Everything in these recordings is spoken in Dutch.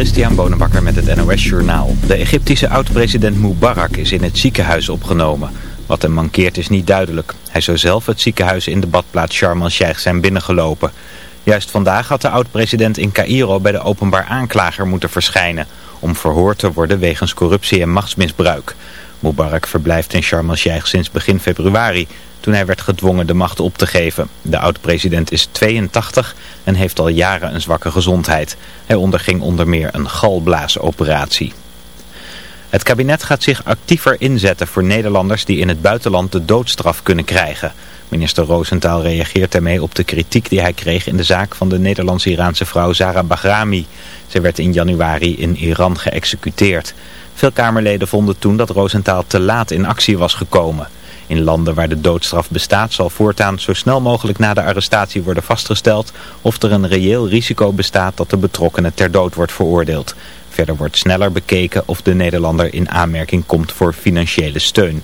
Christian Bonenbakker met het NOS Journaal. De Egyptische oud-president Mubarak is in het ziekenhuis opgenomen. Wat hem mankeert is niet duidelijk. Hij zou zelf het ziekenhuis in de badplaats Sharm el-Sheikh zijn binnengelopen. Juist vandaag had de oud-president in Cairo bij de openbaar aanklager moeten verschijnen... om verhoord te worden wegens corruptie en machtsmisbruik. Mubarak verblijft in Sharm el-Sheikh sinds begin februari toen hij werd gedwongen de macht op te geven. De oud-president is 82 en heeft al jaren een zwakke gezondheid. Hij onderging onder meer een galblaasoperatie. Het kabinet gaat zich actiever inzetten voor Nederlanders die in het buitenland de doodstraf kunnen krijgen. Minister Roosentaal reageert daarmee op de kritiek die hij kreeg in de zaak van de Nederlands-Iraanse vrouw Zara Bahrami. Zij werd in januari in Iran geëxecuteerd. Veel Kamerleden vonden toen dat Roosentaal te laat in actie was gekomen. In landen waar de doodstraf bestaat zal voortaan zo snel mogelijk na de arrestatie worden vastgesteld of er een reëel risico bestaat dat de betrokkenen ter dood wordt veroordeeld. Verder wordt sneller bekeken of de Nederlander in aanmerking komt voor financiële steun.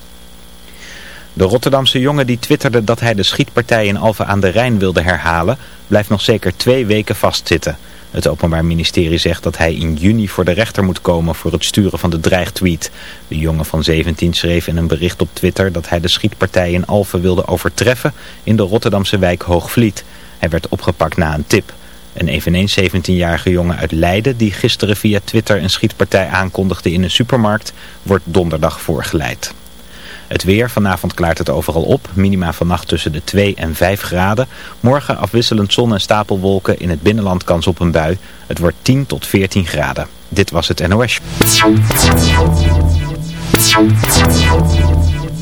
De Rotterdamse jongen die twitterde dat hij de schietpartij in Alphen aan de Rijn wilde herhalen, blijft nog zeker twee weken vastzitten. Het Openbaar Ministerie zegt dat hij in juni voor de rechter moet komen voor het sturen van de dreigtweet. De jongen van 17 schreef in een bericht op Twitter dat hij de schietpartij in Alphen wilde overtreffen in de Rotterdamse wijk Hoogvliet. Hij werd opgepakt na een tip. Een eveneens 17-jarige jongen uit Leiden die gisteren via Twitter een schietpartij aankondigde in een supermarkt wordt donderdag voorgeleid. Het weer, vanavond klaart het overal op. Minima vannacht tussen de 2 en 5 graden. Morgen afwisselend zon en stapelwolken. In het binnenland kans op een bui. Het wordt 10 tot 14 graden. Dit was het NOS.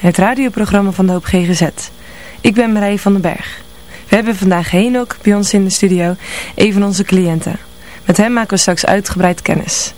het radioprogramma van de Hoop GGZ. Ik ben Marije van den Berg. We hebben vandaag Henok bij ons in de studio, een van onze cliënten. Met hem maken we straks uitgebreid kennis.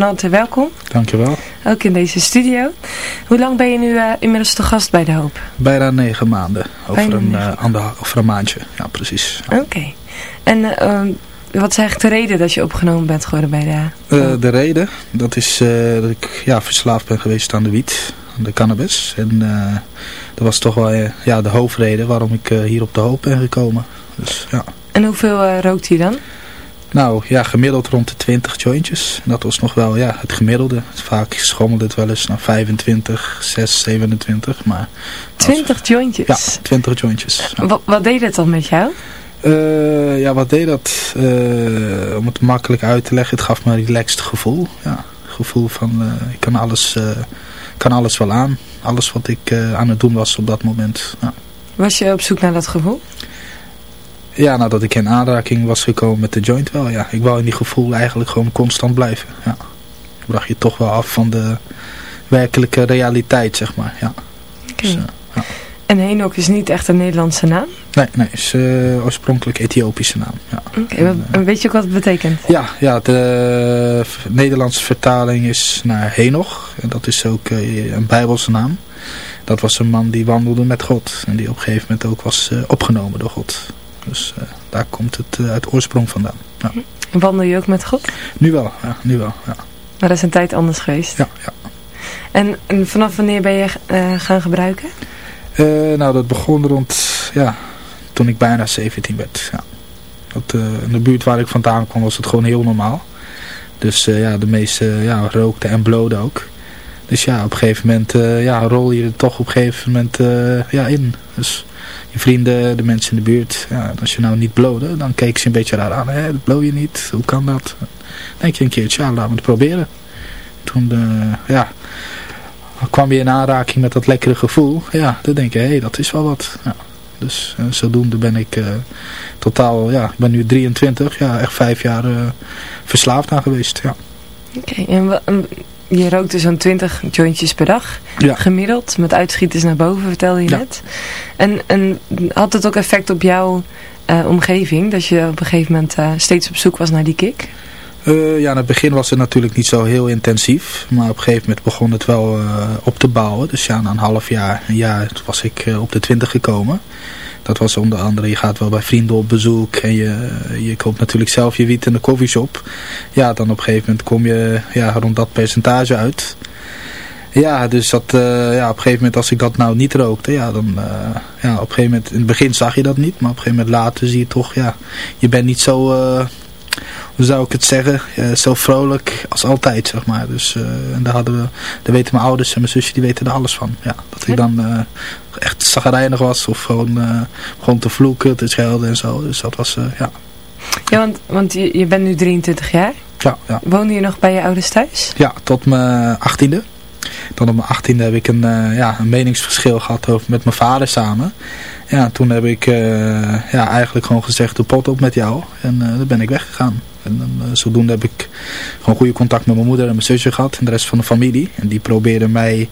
Van harte welkom. Dankjewel. Ook in deze studio. Hoe lang ben je nu uh, inmiddels te gast bij De Hoop? Bijna negen maanden. Over, Bijna een, uh, ander, over een maandje. Ja, precies. Ja. Oké. En uh, wat is eigenlijk de reden dat je opgenomen bent geworden bij de uh, De reden, dat is dat ik ja, verslaafd ben geweest aan de wiet, aan de cannabis. En dat was toch wel ja, de hoofdreden waarom ik hier op De Hoop ben gekomen. Dus, ja. En hoeveel rookt hij dan? Nou ja, gemiddeld rond de 20 jointjes. Dat was nog wel ja, het gemiddelde. Vaak schommelde het wel eens naar 25, 6, 27. Maar 20 jointjes? Ja, 20 jointjes. Ja. Wat, wat deed het dan met jou? Uh, ja, wat deed dat? Uh, om het makkelijk uit te leggen, het gaf me een relaxed gevoel. Ja, gevoel van, uh, ik kan alles, kan alles wel aan. Alles wat ik aan het doen was op dat moment. Ja. Was je op zoek naar dat gevoel? Ja, nadat ik in aanraking was gekomen met de joint wel, ja. Ik wou in die gevoel eigenlijk gewoon constant blijven, ja. Bracht je toch wel af van de werkelijke realiteit, zeg maar, ja. Okay. Dus, uh, ja. En Henok is niet echt een Nederlandse naam? Nee, nee, is uh, oorspronkelijk Ethiopische naam, ja. Oké, okay, uh, weet je ook wat het betekent? Ja, ja de Nederlandse vertaling is naar Henoch. En dat is ook een Bijbelse naam. Dat was een man die wandelde met God. En die op een gegeven moment ook was opgenomen door God. Dus uh, daar komt het uit oorsprong vandaan. Ja. Wandel je ook met God? Nu wel, ja. Nu wel, ja. Maar dat is een tijd anders geweest? Ja, ja. En, en vanaf wanneer ben je uh, gaan gebruiken? nou, dat begon rond, ja, toen ik bijna 17 werd, ja. Dat, in de buurt waar ik vandaan kwam was het gewoon heel normaal. Dus ja, de meeste ja, rookten en bloden ook. Dus ja, op een gegeven moment ja, rol je er toch op een gegeven moment ja, in. Dus je vrienden, de mensen in de buurt. Ja, als je nou niet blode, dan keek ze een beetje raar aan. Hé, dat blow je niet. Hoe kan dat? Dan denk je een keertje, ja, laten we het proberen. Toen, uh, ja, kwam je in aanraking met dat lekkere gevoel. Ja, dan denk je, hé, hey, dat is wel wat. Ja. Dus uh, zodoende ben ik uh, totaal, ja, ik ben nu 23, ja, echt vijf jaar verslaafd aan geweest, ja. Oké, je rookte zo'n 20 jointjes per dag, ja. gemiddeld, met uitschieters naar boven, vertelde je net. En, en had het ook effect op jouw uh, omgeving, dat je op een gegeven moment uh, steeds op zoek was naar die kick? Uh, ja, in het begin was het natuurlijk niet zo heel intensief, maar op een gegeven moment begon het wel op te bouwen. Dus ja, na een half jaar, een jaar, was ik op de 20 gekomen. Dat was onder andere, je gaat wel bij vrienden op bezoek en je, je koopt natuurlijk zelf je wiet in de koffieshop. Ja, dan op een gegeven moment kom je ja, rond dat percentage uit. Ja, dus dat, uh, ja, op een gegeven moment als ik dat nou niet rookte, ja, dan, uh, ja, op een gegeven moment, in het begin zag je dat niet, maar op een gegeven moment later zie je toch, ja, je bent niet zo, uh, hoe zou ik het zeggen, zo vrolijk als altijd, zeg maar. Dus, en daar hadden we, daar weten mijn ouders en mijn zusje, die weten er alles van. Ja, dat ik dan echt zagrijnig was of gewoon, gewoon te vloeken, te schelden en zo. Dus dat was, ja. Ja, want, want je, je bent nu 23 jaar. Ja, ja. Woonde je nog bij je ouders thuis? Ja, tot mijn achttiende. Dan op mijn achttiende heb ik een, uh, ja, een meningsverschil gehad over, met mijn vader samen. Ja, toen heb ik uh, ja, eigenlijk gewoon gezegd, de pot op met jou. En uh, dan ben ik weggegaan. En dan, zodoende heb ik gewoon goede contact met mijn moeder en mijn zusje gehad en de rest van de familie. En die probeerden mij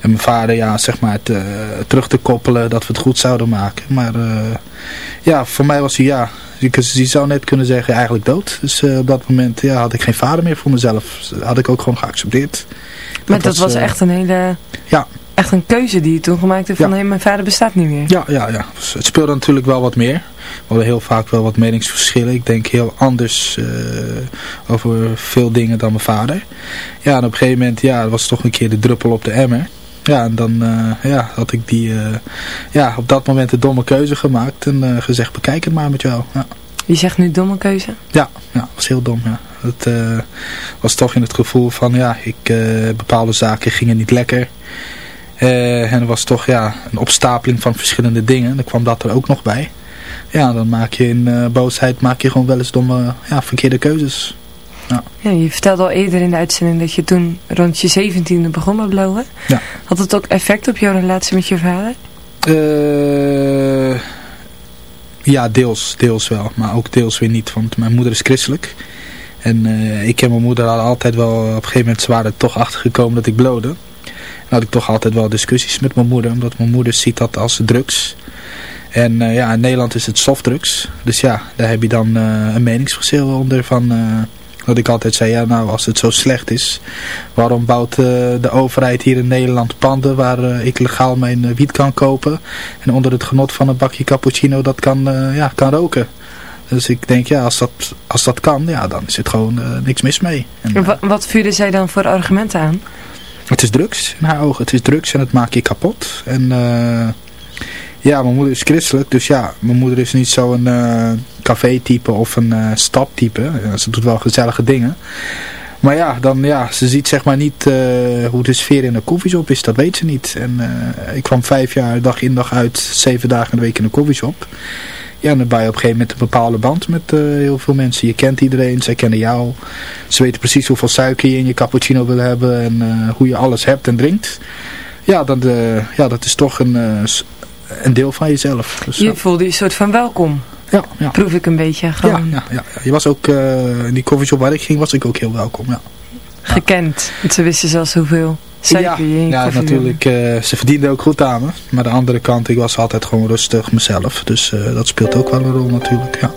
en mijn vader ja, zeg maar, te, terug te koppelen dat we het goed zouden maken. Maar ja, voor mij was hij ja, je zou net kunnen zeggen eigenlijk dood. Dus op dat moment ja, had ik geen vader meer voor mezelf. Dat had ik ook gewoon geaccepteerd. Maar dat, was, echt een hele... Ja. Echt een keuze die je toen gemaakt hebt van... hé, mijn vader bestaat niet meer. Ja, ja, ja. Dus het speelde natuurlijk wel wat meer. We hadden heel vaak wel wat meningsverschillen. Ik denk heel anders uh, over veel dingen dan mijn vader. Ja, en op een gegeven moment... Ja, was toch een keer de druppel op de emmer. Ja, en dan uh, ja, had ik die, uh, ja, op dat moment de domme keuze gemaakt en gezegd, bekijk het maar met jou. Ja. Je zegt nu domme keuze? Ja, ja dat was heel dom, ja. Het uh, was toch in het gevoel van, ja, ik, uh, bepaalde zaken gingen niet lekker. Uh, en er was toch, ja, een opstapeling van verschillende dingen. Dan kwam dat er ook nog bij. Ja, dan maak je in boosheid maak je gewoon wel eens domme, ja, verkeerde keuzes. Ja. ja. je vertelde al eerder in de uitzending dat je toen rond je zeventiende begon met blowen. Ja. Had het ook effect op jouw relatie met je vader? ja, deels, deels wel. Maar ook deels weer niet, want mijn moeder is christelijk. En uh, ik en mijn moeder hadden altijd wel, op een gegeven moment waren er toch achtergekomen dat ik blode. Had ik toch altijd wel discussies met mijn moeder, omdat mijn moeder ziet dat als drugs. En uh, ja, in Nederland is het softdrugs. Dus ja, daar heb je dan uh, een meningsverschil onder van, Dat ik altijd zei, ja nou als het zo slecht is, waarom bouwt de overheid hier in Nederland panden waar ik legaal mijn wiet kan kopen en onder het genot van een bakje cappuccino dat kan, ja, kan roken. Dus ik denk, ja, als dat, als dat kan, ja, dan is het gewoon niks mis mee. En, wat vuurden zij dan voor argumenten aan? Het is drugs in haar ogen. Het is drugs en het maakt je kapot. En uh, ja, mijn moeder is christelijk. Dus ja, mijn moeder is niet zo'n uh, café-type of een uh, staptype. ze doet wel gezellige dingen. Maar ja, dan, ja, ze ziet zeg maar niet hoe de sfeer in een koffieshop is. Dat weet ze niet. En ik kwam vijf jaar dag in dag uit, zeven dagen in de week in een koffieshop. Ja, en dan ben je op een gegeven moment een bepaalde band met heel veel mensen. Je kent iedereen, zij kennen jou. Ze weten precies hoeveel suiker je in je cappuccino wil hebben en hoe je alles hebt en drinkt. Ja, dan, ja dat is toch een, een deel van jezelf. Dus, je voelde je een soort van welkom. Ja, ja. Proef ik een beetje gewoon. Ja, ja, ja. Je was ook, in die koffieshop waar ik ging, was ik ook heel welkom, ja. Gekend. Want ze wisten zelfs hoeveel in Ja, natuurlijk. Uh, ze verdienden ook goed aan me. Maar de andere kant, ik was altijd gewoon rustig mezelf. Dus uh, dat speelt ook wel een rol natuurlijk, ja.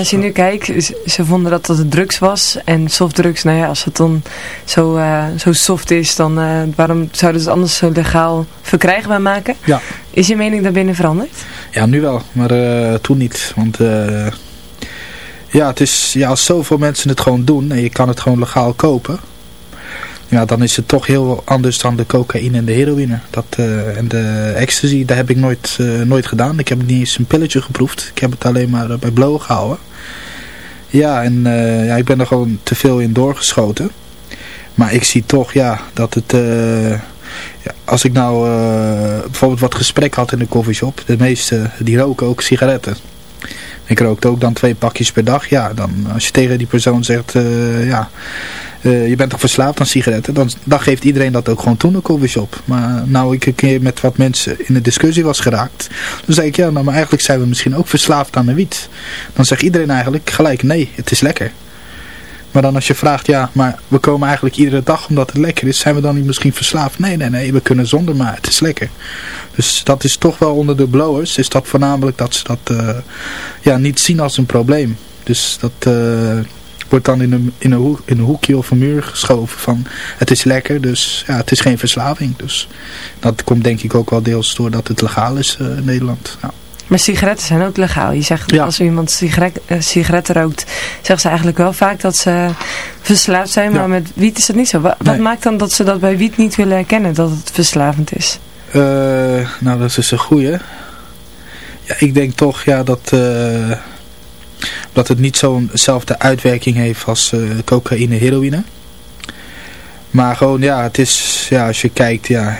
Als je nu kijkt, ze vonden dat dat het drugs was. En softdrugs, nou ja, als het dan zo, uh, zo soft is, dan uh, waarom zouden ze het anders zo legaal verkrijgbaar maken? Ja. Is je mening daarbinnen veranderd? Ja, nu wel, maar uh, toen niet. Want ja, het is, ja, als zoveel mensen het gewoon doen en je kan het gewoon legaal kopen ja, dan is het toch heel anders dan de cocaïne en de heroïne. Dat, uh, en de ecstasy, daar heb ik nooit, uh, nooit gedaan. Ik heb niet eens een pilletje geproefd. Ik heb het alleen maar uh, bij blowen gehouden. Ja, en ja, ik ben er gewoon te veel in doorgeschoten. Maar ik zie toch, ja, dat het... Ja, als ik nou bijvoorbeeld wat gesprek had in de coffeeshop. De meeste, die roken ook sigaretten. Ik rookte ook dan twee pakjes per dag. Ja, dan als je tegen die persoon zegt, ja uh, je bent toch verslaafd aan sigaretten, dan, dan geeft iedereen dat ook gewoon toen een coffeeshop. Maar nou ik een keer met wat mensen in de discussie was geraakt, dan zei ik ja, nou maar eigenlijk zijn we misschien ook verslaafd aan de wiet. Dan zegt iedereen eigenlijk gelijk nee, het is lekker. Maar dan als je vraagt, ja, maar we komen eigenlijk iedere dag omdat het lekker is, zijn we dan niet misschien verslaafd? Nee, nee, nee, we kunnen zonder, maar het is lekker. Dus dat is toch wel onder de blowers, is dat voornamelijk dat ze dat uh, ja, niet zien als een probleem. Dus dat... Uh, wordt dan in een, in, een hoekje of een muur geschoven van het is lekker, dus ja, het is geen verslaving. Dus dat komt denk ik ook wel deels doordat het legaal is uh, in Nederland. Ja. Maar sigaretten zijn ook legaal. Je zegt ja. als iemand sigaret, uh, sigaretten rookt, zeggen ze eigenlijk wel vaak dat ze verslaafd zijn. Maar met wiet is dat niet zo. Wat, wat, maakt dan dat ze dat bij wiet niet willen erkennen, dat het verslavend is? Uh, nou, dat is een goeie. Ja, ik denk toch ja, dat dat het niet zo'nzelfde uitwerking heeft als cocaïne, heroïne. Maar gewoon, ja, het is, ja, als je kijkt, ja,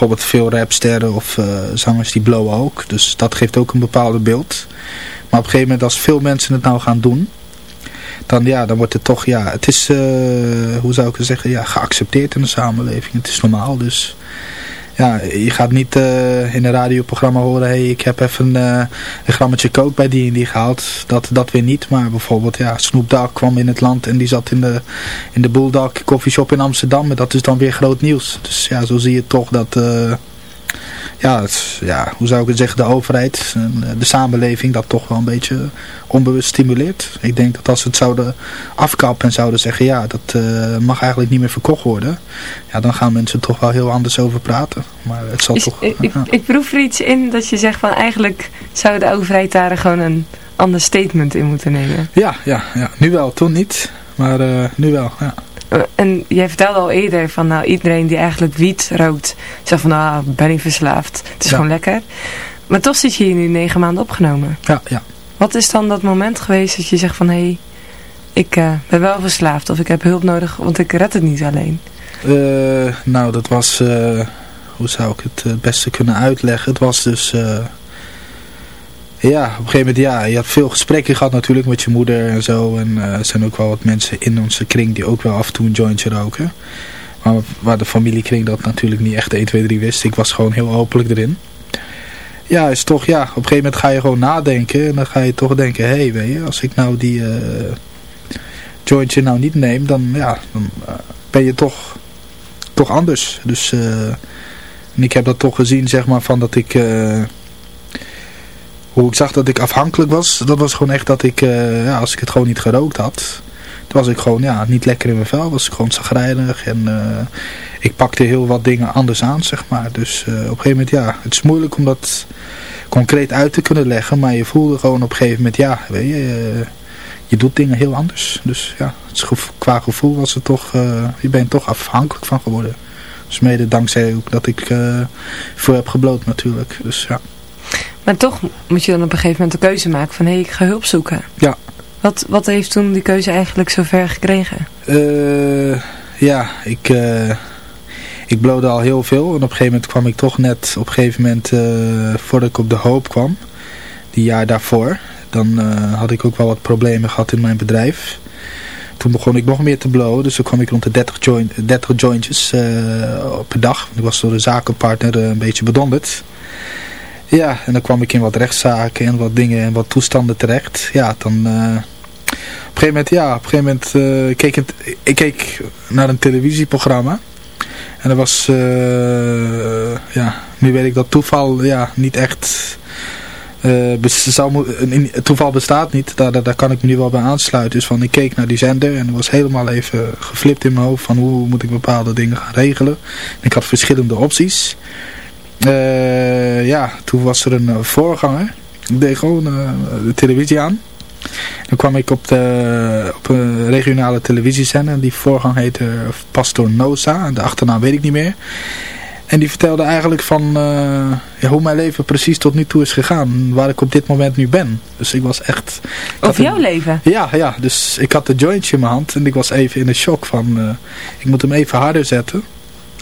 bijvoorbeeld veel rapsterren of uh, zangers die blowen ook. Dus dat geeft ook een bepaalde beeld. Maar op een gegeven moment, als veel mensen het nou gaan doen, dan, ja, dan wordt het toch, ja, het is, uh, hoe zou ik het zeggen, ja, geaccepteerd in de samenleving. Het is normaal, dus ja, je gaat niet uh, in een radioprogramma horen, hey, ik heb even uh, een grammetje kook bij die en die gehaald. Dat, dat weer niet, maar bijvoorbeeld, ja, Snoop kwam in het land en die zat in de, in de Bulldog Coffeeshop in Amsterdam. En dat is dan weer groot nieuws. Dus ja, zo zie je toch dat... Ja, het, ja, hoe zou ik het zeggen, de overheid, en de samenleving dat toch wel een beetje onbewust stimuleert. Ik denk dat als we het zouden afkappen en zouden zeggen, ja, dat uh, mag eigenlijk niet meer verkocht worden, ja, dan gaan mensen toch wel heel anders over praten. Maar het zal toch... Ik, ik, ik proef er iets in dat je zegt van eigenlijk zou de overheid daar gewoon een ander statement in moeten nemen. Ja, ja, ja. nu wel, toen niet, maar uh, nu wel, ja. Eh, en jij vertelde al eerder van nou iedereen die eigenlijk wiet rookt, zegt van nou ben ik verslaafd. Het is gewoon lekker. Maar toch zit je hier nu negen maanden opgenomen. Ja, ja. Wat is dan dat moment geweest dat je zegt van hé, hey, ik uh, ben wel verslaafd of ik heb hulp nodig, want ik red het niet alleen? Uh, nou, dat was, hoe zou ik het het beste kunnen uitleggen? Het was dus ja, op een gegeven moment, ja, je had veel gesprekken gehad natuurlijk met je moeder en zo. En uh, er zijn ook wel wat mensen in onze kring die ook wel af en toe een jointje roken. Maar waar de familiekring dat natuurlijk niet echt 1, 2, 3 wist. Ik was gewoon heel openlijk erin. Ja, is toch, ja, op een gegeven moment ga je gewoon nadenken. En dan ga je toch denken, hé, hey, weet je, als ik nou die uh, jointje nou niet neem, dan, ja, dan uh, ben je toch, toch anders. Dus, ik heb dat toch gezien, zeg maar, van dat ik hoe ik zag dat ik afhankelijk was, dat was gewoon echt dat ik, uh, ja, als ik het gewoon niet gerookt had, toen was ik gewoon ja, niet lekker in mijn vel, was ik gewoon zagrijnig en uh, ik pakte heel wat dingen anders aan, zeg maar. Dus uh, op een gegeven moment, ja, het is moeilijk om dat concreet uit te kunnen leggen, maar je voelde gewoon op een gegeven moment, ja, weet je, je doet dingen heel anders. Dus ja, het qua gevoel was het toch, je bent toch afhankelijk van geworden. Dus mede dankzij ook dat ik voor heb gebloot natuurlijk, dus ja. Maar toch moet je dan op een gegeven moment de keuze maken van hé, hey, ik ga hulp zoeken. Ja. Wat, wat heeft toen die keuze eigenlijk zo ver gekregen? Uh, ja, ik, uh, ik blode al heel veel. En op een gegeven moment kwam ik toch net, op een gegeven moment, uh, voordat ik op de hoop kwam, die jaar daarvoor, dan had ik ook wel wat problemen gehad in mijn bedrijf. Toen begon ik nog meer te blowen, dus toen kwam ik rond de 30, joint, 30 jointjes per dag. Ik was door de zakenpartner een beetje bedonderd. Ja, en dan kwam ik in wat rechtszaken en wat dingen en wat toestanden terecht. Ja, dan... Uh, op een gegeven moment, ja, op een gegeven moment uh, keek ik keek naar een televisieprogramma. En er was, uh, ja, nu weet ik dat toeval, ja, niet echt zou, toeval bestaat niet, daar, daar, kan ik me nu wel bij aansluiten. Dus van ik keek naar die zender en was helemaal even geflipt in mijn hoofd van hoe moet ik bepaalde dingen gaan regelen. ik had verschillende opties. Uh, ja, toen was er een voorganger. Ik deed gewoon uh, de televisie aan. Dan kwam ik op, de, op een regionale televisiezender. Die voorgang heette Pastor Noza. En de achternaam weet ik niet meer. En die vertelde eigenlijk van uh, ja, hoe mijn leven precies tot nu toe is gegaan. Waar ik op dit moment nu ben. Dus ik was echt... Over jouw leven? Ja, ja. Dus ik had de jointje in mijn hand. En ik was even in een shock van... Uh, ik moet hem even harder zetten.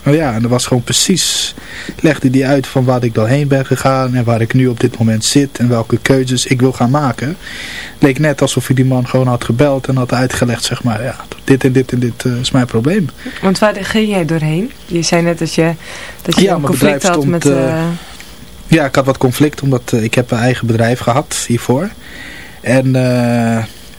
Oh ja, en dat was gewoon precies, legde die uit van waar ik doorheen ben gegaan en waar ik nu op dit moment zit en welke keuzes ik wil gaan maken. Het leek net alsof hij die man gewoon had gebeld en had uitgelegd, zeg maar, ja, dit en dit en dit uh, is mijn probleem. Want waar ging jij doorheen? Je zei net dat je, dat je ja, een conflict had met... Uh... Ja, ik had wat conflict, omdat ik heb een eigen bedrijf gehad hiervoor. En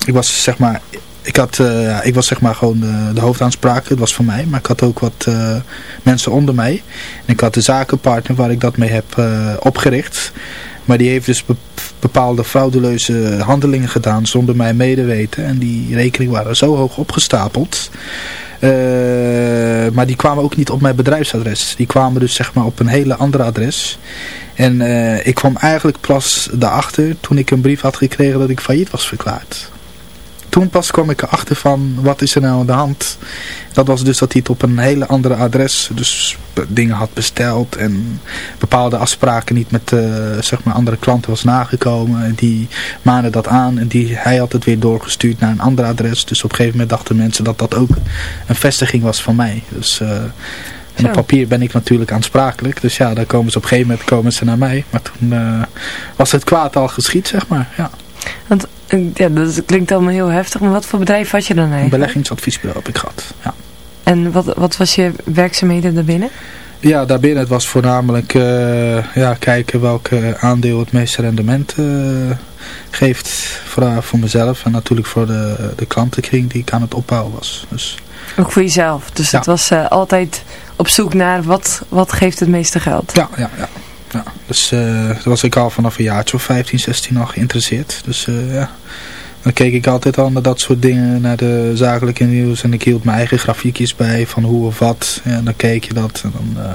ik was, zeg maar, ik, had, uh, ik was zeg maar gewoon de, de hoofdaanspraak, het was van mij. Maar ik had ook wat uh, mensen onder mij. En ik had de zakenpartner waar ik dat mee heb uh, opgericht. Maar die heeft dus bepaalde frauduleuze handelingen gedaan zonder mij medeweten. En die rekeningen waren zo hoog opgestapeld. maar die kwamen ook niet op mijn bedrijfsadres. Die kwamen dus zeg maar op een hele andere adres. En ik kwam eigenlijk pas daarachter toen ik een brief had gekregen dat ik failliet was verklaard toen pas kwam ik erachter van wat is er nou aan de hand. Dat was dus dat hij het op een hele andere adres dus dingen had besteld en bepaalde afspraken niet met uh, zeg maar andere klanten was nagekomen. En die maanden dat aan en die, hij had het weer doorgestuurd naar een ander adres. Dus op een gegeven moment dachten mensen dat dat ook een vestiging was van mij. Dus... Uh, en op papier ben ik natuurlijk aansprakelijk. Dus ja, daar komen ze op een gegeven moment komen ze naar mij. Maar toen uh, was het kwaad al geschied, zeg maar. Ja. Want ja, dat klinkt allemaal heel heftig, maar wat voor bedrijf had je dan eigenlijk? Een beleggingsadviesbureau heb ik gehad, ja. En wat, wat was je werkzaamheden daarbinnen? Ja, daarbinnen het was voornamelijk uh, ja, kijken welke aandeel het meeste rendement uh, geeft voor, voor mezelf en natuurlijk voor de, de klantenkring die ik aan het opbouwen was. Dus, Ook voor jezelf, dus het was uh, altijd op zoek naar wat, wat geeft het meeste geld? Ja, ja, ja. Ja, dus uh, daar was ik al vanaf een jaartje of 15, 16 al geïnteresseerd. Dus uh, ja, dan keek ik altijd al naar dat soort dingen, naar de zakelijke nieuws. En ik hield mijn eigen grafiekjes bij van hoe of wat. En dan keek je dat. En dan, uh,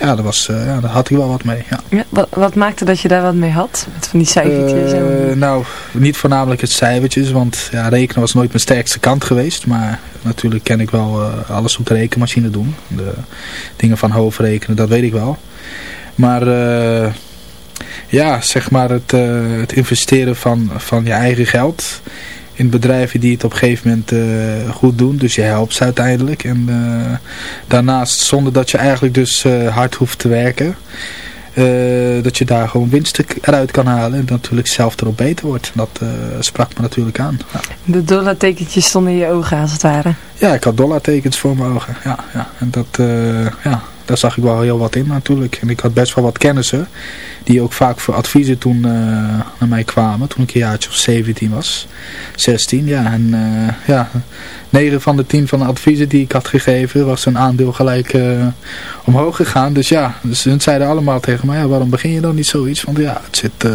ja, daar, was, ja, daar had ik wel wat mee. Ja. ja wat, wat, maakte dat je daar wat mee had? Met van die cijfertjes? En... nou, niet voornamelijk het cijfertjes. Want ja, rekenen was nooit mijn sterkste kant geweest. Maar natuurlijk ken ik wel alles op de rekenmachine doen. De dingen van hoofdrekenen, dat weet ik wel. Maar uh, ja, zeg maar het, uh, het investeren van, van je eigen geld in bedrijven die het op een gegeven moment uh, goed doen. Dus je helpt ze uiteindelijk. En daarnaast zonder dat je eigenlijk dus hard hoeft te werken. dat je daar gewoon winst eruit kan halen en natuurlijk zelf erop beter wordt. Dat sprak me natuurlijk aan. Ja. De dollartekentjes stonden in je ogen als het ware? Ja, ik had dollartekens voor mijn ogen. Ja, ja. En dat, ja, daar zag ik wel heel wat in natuurlijk. En ik had best wel wat kennissen die ook vaak voor adviezen toen uh, naar mij kwamen. Toen ik een jaartje of 17 was. 16, ja. En uh, ja, 9 van de 10 van de adviezen die ik had gegeven was een aandeel gelijk uh, omhoog gegaan. Dus ja, dus hun zeiden allemaal tegen mij, ja, waarom begin je dan niet zoiets? Want ja, het zit...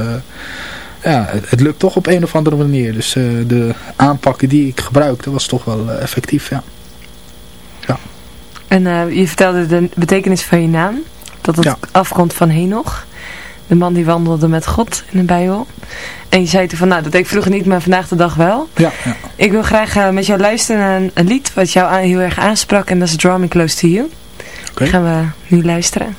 ja, het, lukt toch op een of andere manier. Dus de aanpakken die ik gebruikte was toch wel effectief, ja. En uh, je vertelde de betekenis van je naam. Dat het afkomt van Henoch. De man die wandelde met God in de Bijbel. En je zei toen van, nou dat deed ik vroeger niet, maar vandaag de dag wel. Ja, ja. Ik wil graag uh, met jou luisteren naar een, een, lied wat jou heel erg aansprak. En dat is Draw Me Close To You. Okay. Gaan we nu luisteren.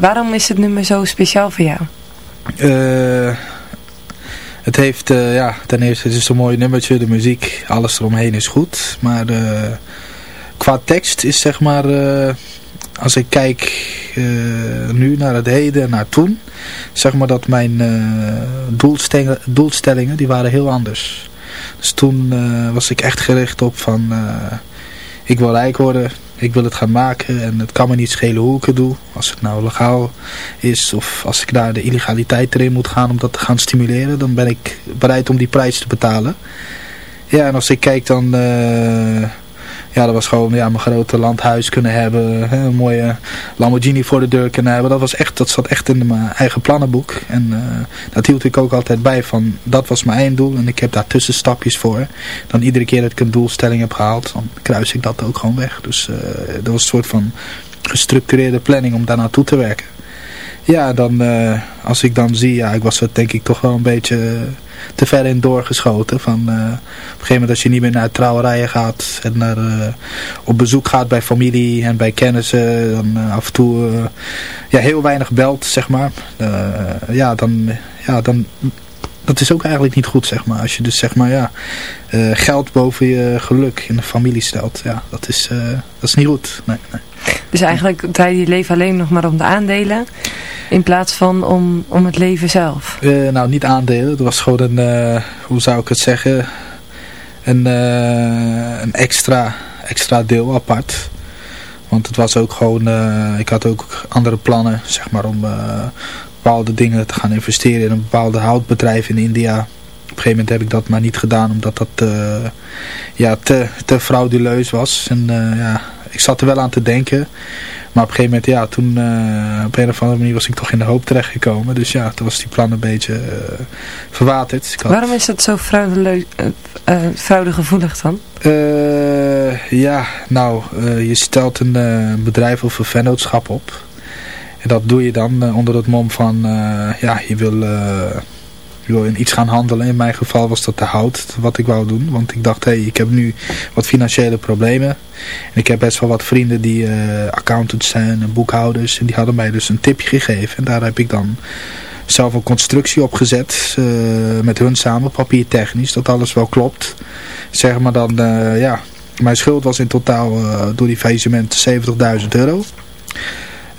Waarom is het nummer zo speciaal voor jou? Uh, het heeft, uh, ja, ten eerste het een mooi nummertje, de muziek, alles eromheen is goed. Maar uh, qua tekst is zeg maar, als ik kijk nu naar het heden en naar toen, zeg maar dat mijn doelstellingen, doelstellingen, die waren heel anders. Dus toen was ik echt gericht op van, ik wil rijk worden, ik wil het gaan maken en het kan me niet schelen hoe ik het doe. Als het nou legaal is of als ik daar de illegaliteit erin moet gaan om dat te gaan stimuleren, dan ben ik bereid om die prijs te betalen. Ja, en als ik kijk dan... Uh, ja, dat was gewoon ja, mijn grote landhuis kunnen hebben. Hè, een mooie Lamborghini voor de deur kunnen hebben. Dat, was echt, dat zat echt in mijn eigen plannenboek. En uh, dat hield ik ook altijd bij van dat was mijn einddoel. En ik heb daar tussenstapjes voor. Dan iedere keer dat ik een doelstelling heb gehaald, dan kruis ik dat ook gewoon weg. Dus uh, dat was een soort van gestructureerde planning om daar naartoe te werken. Ja, dan uh, als ik dan zie, ja, ik was er denk ik toch wel een beetje te ver in doorgeschoten. Van, uh, op een gegeven moment als je niet meer naar trouwerijen gaat en naar, op bezoek gaat bij familie en bij kennissen, dan af en toe ja, heel weinig belt, zeg maar. ja, dan, ja, dan, dat is ook eigenlijk niet goed, zeg maar. Als je dus, zeg maar, ja, geld boven je geluk in de familie stelt. Ja, dat is, dat is niet goed. Nee, nee. Dus eigenlijk draai je leven alleen nog maar om de aandelen. In plaats van om, om het leven zelf. Uh, nou, niet aandelen. Het was gewoon een, uh, hoe zou ik het zeggen, een, uh, een extra, extra deel apart. Want het was ook gewoon, ik had ook andere plannen, zeg maar, om bepaalde dingen te gaan investeren in een bepaalde houtbedrijf in India. Op een gegeven moment heb ik dat maar niet gedaan, omdat dat ja, te, te frauduleus was. En ja, ik zat er wel aan te denken. Maar op een gegeven moment, ja, toen uh, op een of andere manier was ik toch in de hoop terechtgekomen. Dus ja, toen was die plan een beetje verwaterd. Had... Waarom is dat zo fraudegevoelig dan? ja, nou, je stelt een bedrijf of een vennootschap op. En dat doe je dan onder het mom van, ja, je wil ik wil in iets gaan handelen. In mijn geval was dat de hout wat ik wou doen. Want ik dacht, hé, hey, ik heb nu wat financiële problemen. En ik heb best wel wat vrienden die accountants zijn en boekhouders. En die hadden mij dus een tipje gegeven. En daar heb ik dan zelf een constructie op gezet. Uh, met hun samen, papiertechnisch. Dat alles wel klopt. Zeg maar dan, ja... Mijn schuld was in totaal door die faillissement 70.000 euro.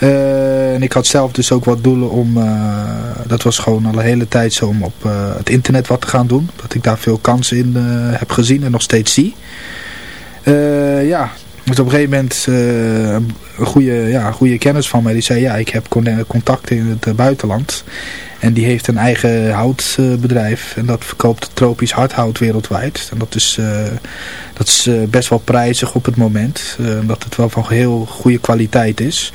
Uh, en ik had zelf dus ook wat doelen om, uh, dat was gewoon al een hele tijd zo, om op uh, het internet wat te gaan doen. Dat ik daar veel kansen in heb gezien en nog steeds zie. ja, dus op een gegeven moment een goede, ja, goede kennis van mij die zei, ja, ik heb contacten in het buitenland. En die heeft een eigen houtbedrijf en dat verkoopt tropisch hardhout wereldwijd. En dat is, dat is best wel prijzig op het moment, omdat het wel van heel goede kwaliteit is.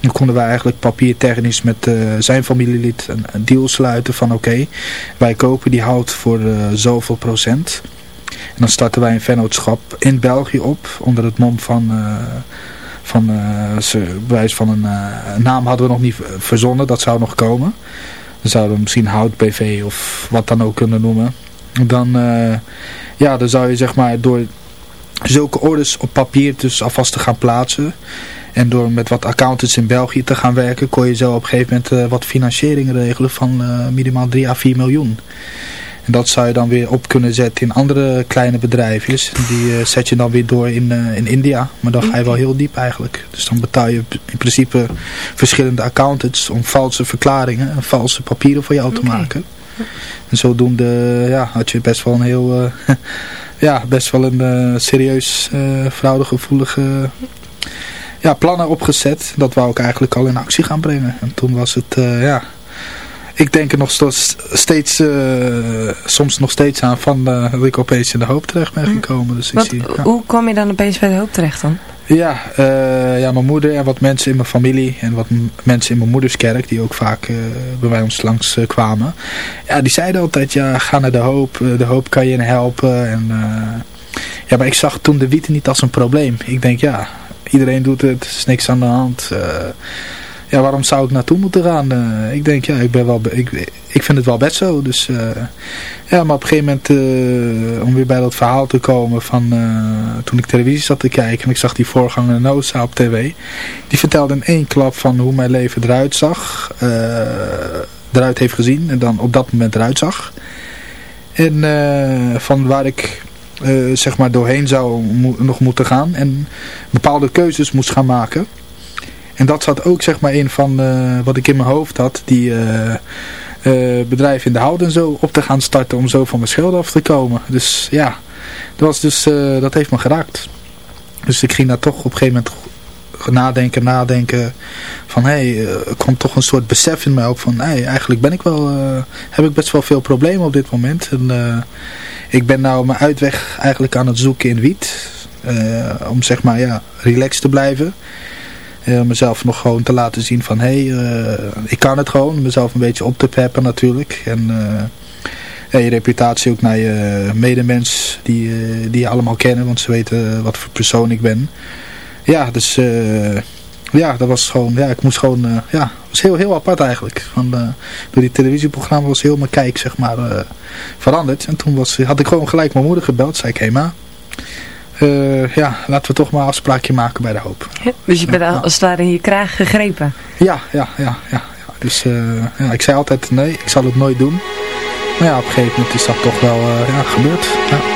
Nu konden wij eigenlijk papiertechnisch met uh, zijn familielid een, een, deal sluiten van oké, wij kopen die hout voor uh, zoveel procent. En dan starten wij een vennootschap in België op onder het mom van... Uh, van bewijs van een, een, naam hadden we nog niet verzonnen, dat zou nog komen. Dan zouden we misschien Hout BV of wat dan ook kunnen noemen. Dan, ja, dan zou je zeg maar door zulke orders op papier dus alvast te gaan plaatsen en door met wat accountants in België te gaan werken, kon je zo op een gegeven moment uh, wat financiering regelen van uh, minimaal 3 à 4 miljoen. En dat zou je dan weer op kunnen zetten in andere kleine bedrijfjes. Die uh, zet je dan weer door in, in India. Maar dan ga je wel heel diep eigenlijk. Dus dan betaal je in principe verschillende accountants om valse verklaringen en valse papieren voor jou te okay. maken. En zodoende ja, had je best wel een heel... ja, best wel een serieus fraudegevoelige ja, plannen opgezet. Dat wou ik eigenlijk al in actie gaan brengen. En toen was het, uh, ja... Ik denk er nog steeds, uh, soms nog steeds aan van uh, dat ik opeens in de hoop terecht ben hm. gekomen. Dus wat, ik zie, ja. Hoe kwam je dan opeens bij de hoop terecht dan? Ja, uh, ja, mijn moeder en wat mensen in mijn familie en wat mensen in mijn moederskerk, die ook vaak uh, bij ons langs uh, kwamen. Ja, die zeiden altijd, ja, ga naar de hoop, de hoop kan je helpen. En, ja, maar ik zag toen de wieten niet als een probleem. Ik denk, ja, iedereen doet het, er is niks aan de hand. Uh, ja, waarom zou ik naartoe moeten gaan? Uh, ik denk, ja, ik, ben wel, ik, ik vind het wel best zo. Dus, uh, ja, maar op een gegeven moment, om weer bij dat verhaal te komen van toen ik televisie zat te kijken en ik zag die voorganger Noza op tv. Die vertelde in één klap van hoe mijn leven eruit zag, eruit heeft gezien en dan op dat moment eruit zag. En van waar ik zeg maar doorheen zou nog moeten gaan en bepaalde keuzes moest gaan maken. En dat zat ook zeg maar in van uh, wat ik in mijn hoofd had. Die uh, uh, bedrijf in de hout en zo op te gaan starten om zo van mijn schulden af te komen. Dus ja, dat, was dus, dat heeft me geraakt. Dus ik ging daar toch op een gegeven moment nadenken, nadenken. Van hé, hey, er komt toch een soort besef in mij op van hé, eigenlijk ben ik wel, heb ik best wel veel problemen op dit moment. En ik ben nou mijn uitweg eigenlijk aan het zoeken in wiet. om zeg maar ja, relaxed te blijven. Mezelf nog gewoon te laten zien van hé, hey, ik kan het gewoon. Mezelf een beetje op te peppen natuurlijk. En je reputatie ook naar je medemens die, die je allemaal kennen. Want ze weten wat voor persoon ik ben. Ja, dus ja, dat was gewoon, ja, ik moest gewoon, ja, was heel, heel apart eigenlijk. Van, door die televisieprogramma was heel mijn kijk, zeg maar, veranderd. En toen was, had ik gewoon gelijk mijn moeder gebeld. Zei ik, hé ma, uh, ja, laten we toch maar een afspraakje maken bij de hoop. dus je bent ja, als het ware in je kraag gegrepen? Ja, ja, ja. ja, ja. Dus uh, ja, ik zei altijd nee, ik zal het nooit doen. Maar ja, op een gegeven moment is dat toch wel uh, ja, gebeurd. Ja.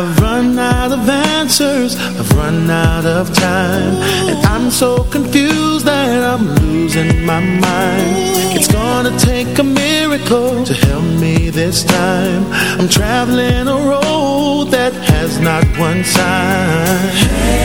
I've run out of answers, I've run out of time. And I'm so confused that I'm losing my mind. It's gonna take a miracle to help me this time. I'm traveling a road that has not one sign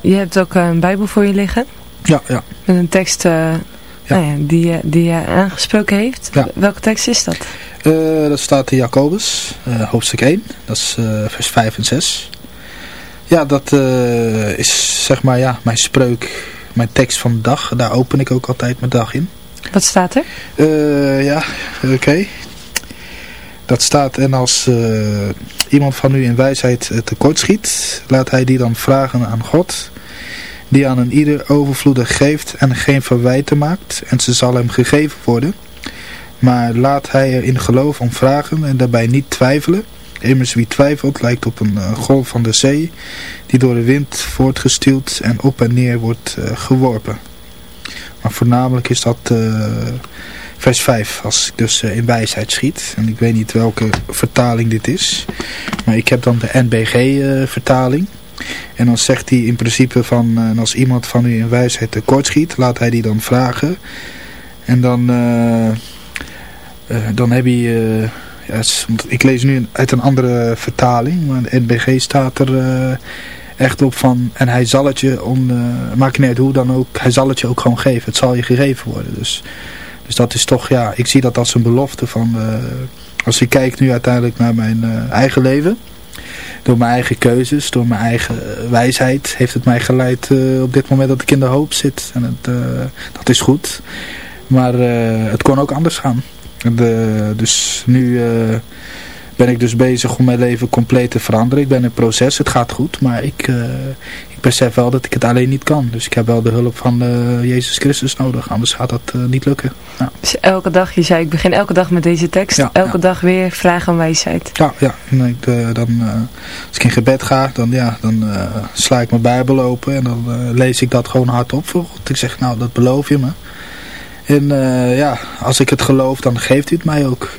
je hebt ook een bijbel voor je liggen. Ja, ja. Met een tekst ja. Nou ja, die, die je aangesproken heeft. Ja. Welke tekst is dat? Uh, dat staat in Jacobus, uh, hoofdstuk 1. Dat is vers 5 en 6. Ja, dat is zeg maar ja, mijn spreuk, mijn tekst van de dag. Daar open ik ook altijd mijn dag in. Wat staat er? ja, oké. Okay. Dat staat, en als iemand van u in wijsheid tekort schiet, laat hij die dan vragen aan God die aan een ieder overvloedig geeft en geen verwijten maakt, en ze zal hem gegeven worden. Maar laat hij er in geloof om vragen en daarbij niet twijfelen. Immers wie twijfelt lijkt op een uh, golf van de zee, die door de wind voortgestuwd en op en neer wordt uh, geworpen. Maar voornamelijk is dat vers 5, als ik dus in wijsheid schiet. En ik weet niet welke vertaling dit is, maar ik heb dan de NBG-vertaling. En dan zegt hij in principe van, en als iemand van u in wijsheid tekort schiet, laat hij die dan vragen. En dan, dan heb je, ik lees nu uit een andere vertaling, maar de NBG staat er echt op van, en hij zal het je, om, maakt niet uit hoe dan ook, hij zal het je ook gewoon geven. Het zal je gegeven worden. Dus, dus dat is toch, ja, ik zie dat als een belofte van, als ik kijk nu uiteindelijk naar mijn eigen leven door mijn eigen keuzes, door mijn eigen uh, wijsheid heeft het mij geleid op dit moment dat ik in de hoop zit. En het, dat is goed. Maar het kon ook anders gaan. dus nu ben ik dus bezig om mijn leven compleet te veranderen. Ik ben in proces, het gaat goed, maar ik, ik besef wel dat ik het alleen niet kan. Dus ik heb wel de hulp van uh, Jezus Christus nodig, anders gaat dat uh, niet lukken. Ja. Dus elke dag, je zei ik begin elke dag met deze tekst, ja, elke ja. dag weer vragen om wijsheid. Ja, ja. Dan, als ik in gebed ga, dan, ja, dan sla ik mijn bijbel open en dan lees ik dat gewoon hardop voor God. Ik zeg, nou dat beloof je me. En ja, als ik het geloof, dan geeft u het mij ook.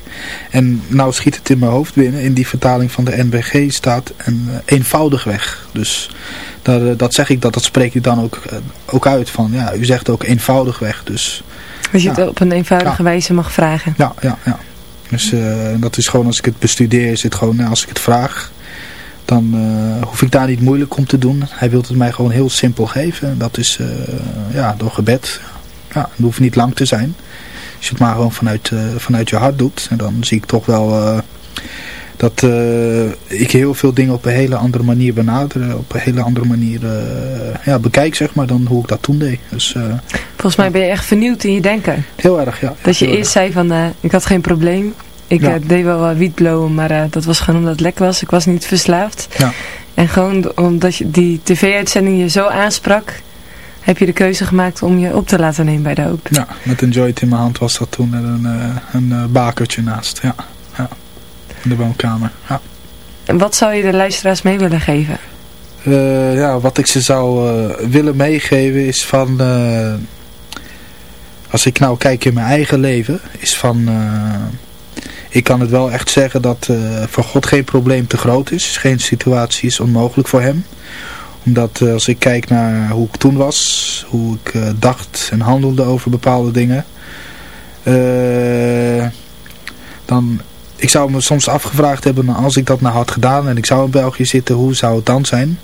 En nou schiet het in mijn hoofd binnen. In die vertaling van de NBG staat een eenvoudig weg. Dus dat, dat zeg ik, dat, dat spreek ik dan ook, ook uit. Van, ja, u zegt ook eenvoudig weg. Dus, Als je ja. het op een eenvoudige ja. wijze mag vragen. Ja, ja, ja. Dus dat is gewoon als ik het bestudeer, is het gewoon, als ik het vraag, dan hoef ik daar niet moeilijk om te doen. Hij wil het mij gewoon heel simpel geven. Dat is ja, door gebed. Ja, het hoeft niet lang te zijn. Als je het maar gewoon vanuit, vanuit je hart doet. En dan zie ik toch wel dat uh, ik heel veel dingen op een hele andere manier benader, op een hele andere manier ja, bekijk, zeg maar, dan hoe ik dat toen deed. Dus, Volgens mij ben je echt vernieuwd in je denken. Heel erg, ja. Dat je eerst erg. zei van, ik had geen probleem. Ik ja. deed wel wietblowen, maar dat was gewoon omdat het lekker was. Ik was niet verslaafd. Ja. En gewoon omdat je die tv-uitzending je zo aansprak, heb je de keuze gemaakt om je op te laten nemen bij de hoop. Ja, met een joint in mijn hand was dat toen en een, een bakertje naast, ja. ja in de woonkamer. Ja. En wat zou je de luisteraars mee willen geven? Uh, ja, wat ik ze zou uh, willen meegeven is van... Uh, als ik nou kijk in mijn eigen leven, is van... ik kan het wel echt zeggen dat voor God geen probleem te groot is. Geen situatie is onmogelijk voor hem. Omdat als ik kijk naar hoe ik toen was, hoe ik dacht en handelde over bepaalde dingen... dan ik zou me soms afgevraagd hebben, als ik dat nou had gedaan en ik zou in België zitten, hoe zou het dan zijn?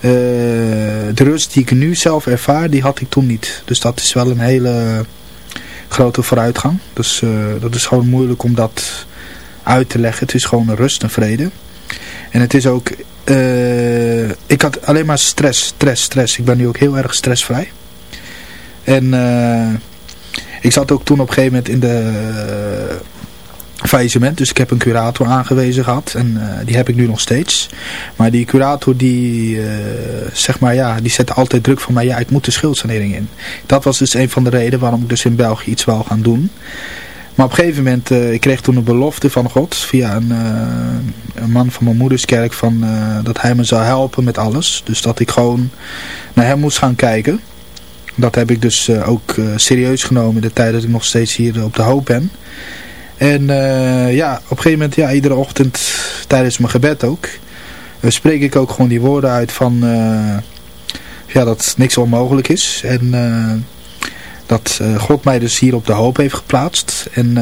De rust die ik nu zelf ervaar, die had ik toen niet. Dus dat is wel een hele grote vooruitgang. Dus dat is gewoon moeilijk om dat uit te leggen. Het is gewoon rust en vrede. En het is ook, uh, ik had alleen maar stress, stress, stress. Ik ben nu ook heel erg stressvrij. En ik zat ook toen op een gegeven moment in de faillissement. Dus ik heb een curator aangewezen gehad. En uh, die heb ik nu nog steeds. Maar die curator die, uh, zeg maar ja, die zette altijd druk van mij. Ja, ik moet de schuldsanering in. Dat was dus een van de redenen waarom ik dus in België iets wou gaan doen. Maar op een gegeven moment, uh, ik kreeg toen een belofte van God. Via een, een man van mijn moederskerk. Van, dat hij me zou helpen met alles. Dus dat ik gewoon naar hem moest gaan kijken. Dat heb ik dus ook serieus genomen de tijd dat ik nog steeds hier op de hoop ben. En ja, op een gegeven moment, ja, iedere ochtend tijdens mijn gebed ook, spreek ik ook gewoon die woorden uit van, ja, dat niks onmogelijk is. En dat God mij dus hier op de hoop heeft geplaatst. En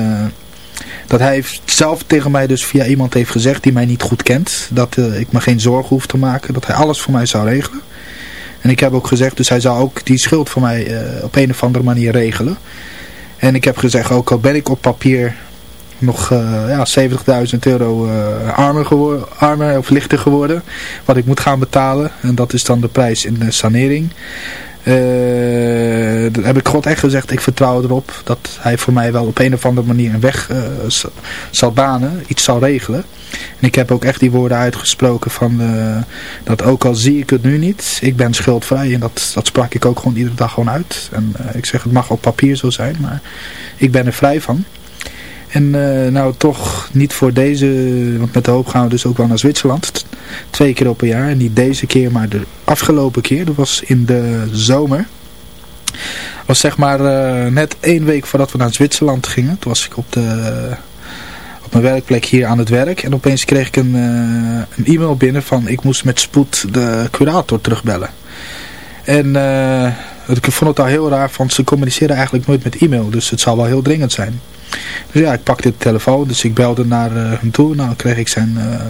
dat hij zelf tegen mij dus via iemand heeft gezegd die mij niet goed kent. Dat ik me geen zorgen hoef te maken. Dat hij alles voor mij zou regelen. En ik heb ook gezegd, dus hij zou ook die schuld voor mij op een of andere manier regelen. En ik heb gezegd, ook al ben ik op papier nog ja, 70.000 euro armer, geworden, armer of lichter geworden. Wat ik moet gaan betalen. En dat is dan de prijs in de sanering. Uh, heb ik God echt gezegd, ik vertrouw erop dat hij voor mij wel op een of andere manier een weg zal banen, iets zal regelen. En ik heb ook echt die woorden uitgesproken van, dat ook al zie ik het nu niet, ik ben schuldvrij. En dat, dat sprak ik ook gewoon iedere dag gewoon uit. En ik zeg, het mag op papier zo zijn, maar ik ben er vrij van. En nou toch niet voor deze, want met de hoop gaan we dus ook wel naar Zwitserland. Twee keer op een jaar. En niet deze keer, maar de afgelopen keer. Dat was in de zomer. was zeg maar uh, net één week voordat we naar Zwitserland gingen. Toen was ik op, de, op mijn werkplek hier aan het werk. En opeens kreeg ik een, een e-mail binnen van ik moest met spoed de curator terugbellen. En ik vond het al heel raar, want ze communiceren eigenlijk nooit met e-mail. Dus het zal wel heel dringend zijn. Dus ja, ik pakte de telefoon, dus ik belde naar uh, hem toe. Nou, kreeg ik zijn uh,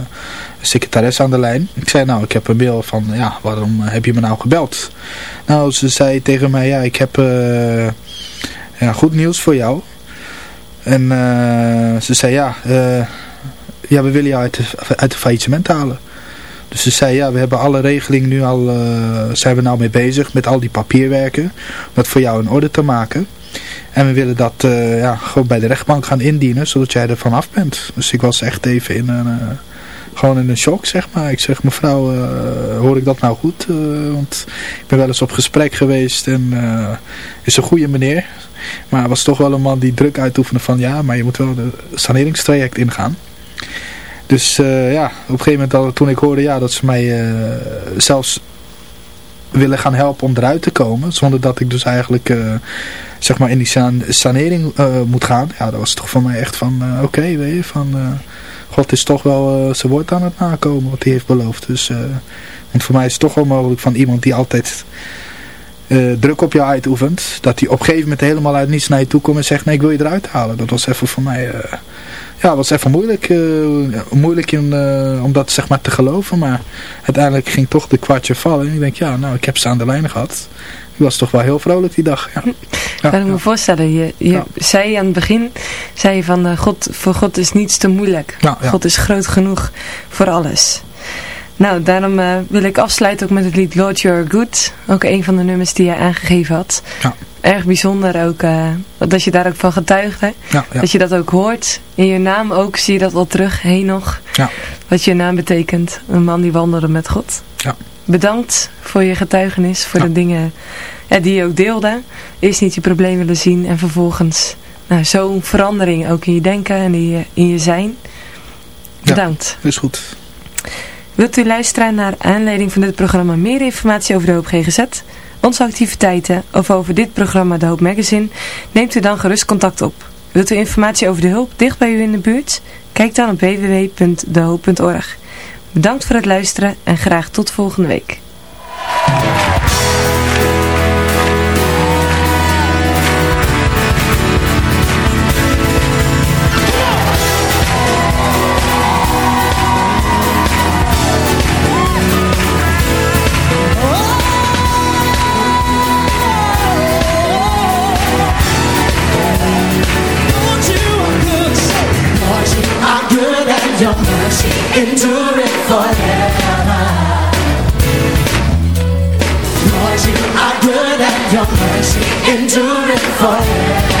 secretaris aan de lijn. Ik zei, nou, ik heb een mail van, ja, waarom heb je me nou gebeld? Nou, ze zei tegen mij, ja, ik heb uh, ja, goed nieuws voor jou. En ze zei, ja, ja, we willen jou uit de, uit de faillissement halen. Dus ze zei, ja, we hebben alle regelingen nu al, zijn we nou mee bezig met al die papierwerken. Om dat voor jou in orde te maken. En we willen dat uh, ja, gewoon bij de rechtbank gaan indienen, zodat jij er vanaf bent. Dus ik was echt even in een, uh, gewoon in een shock, zeg maar. Ik zeg, mevrouw, uh, hoor ik dat nou goed? want ik ben wel eens op gesprek geweest en is een goede meneer. Maar was toch wel een man die druk uitoefende van, ja, maar je moet wel de saneringstraject ingaan. Dus ja, op een gegeven moment toen ik hoorde ja, dat ze mij zelfs willen gaan helpen om eruit te komen. Zonder dat ik dus eigenlijk uh, zeg maar in die san sanering uh, moet gaan. Ja, dat was toch voor mij echt van uh, oké, weet je. Van, God is toch wel zijn woord aan het nakomen wat hij heeft beloofd. Dus, want voor mij is het toch wel mogelijk van iemand die altijd druk op jou uitoefent. Dat hij op een gegeven moment helemaal uit niets naar je toe komt en zegt nee ik wil je eruit halen. Dat was even voor mij ja, het was even moeilijk, uh, moeilijk in, uh, om dat zeg maar te geloven. Maar uiteindelijk ging toch de kwartje vallen. En ik denk, ja, nou, ik heb ze aan de lijn gehad. Ik was toch wel heel vrolijk die dag. Ja. ja kan ik me voorstellen. Je, je zei aan het begin, zei je van, uh, God, voor God is niets te moeilijk. God is groot genoeg voor alles. Nou, daarom wil ik afsluiten ook met het lied Lord You're Good. Ook een van de nummers die jij aangegeven had. Erg bijzonder ook, uh, dat je daar ook van getuigde. Ja, ja. Dat je dat ook hoort. In je naam ook zie je dat wel terug, heen nog. Ja. Wat je naam betekent. Een man die wandelde met God. Ja. Bedankt voor je getuigenis, voor de dingen die je ook deelde. Eerst niet je probleem willen zien en vervolgens nou, zo'n verandering ook in je denken en in je, in je zijn. Bedankt. Is goed. Wilt u luisteren naar aanleiding van dit programma meer informatie over de Hoop GGZ? Onze activiteiten of over dit programma De Hoop Magazine, neemt u dan gerust contact op. Wilt u informatie over de hulp dicht bij u in de buurt? Kijk dan op www.dehoop.org. Bedankt voor het luisteren en graag tot volgende week. your mercy endure it forever. Lord, you are good and your mercy endure it forever.